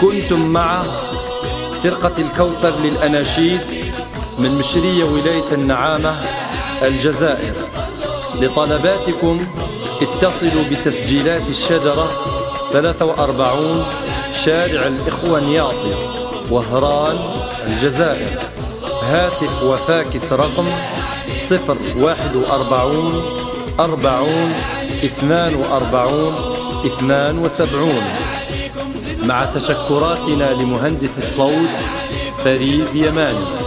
كنتم مع فرقة الكوثر للأناشيد من مشرية ولاية النعامة الجزائر. لطلباتكم اتصلوا بتسجيلات الشجرة 43 شارع الإخوة نياطي وهران الجزائر. هاتف وفاكس رقم 041 40 42 72 مع تشكراتنا لمهندس الصوت فريد يماني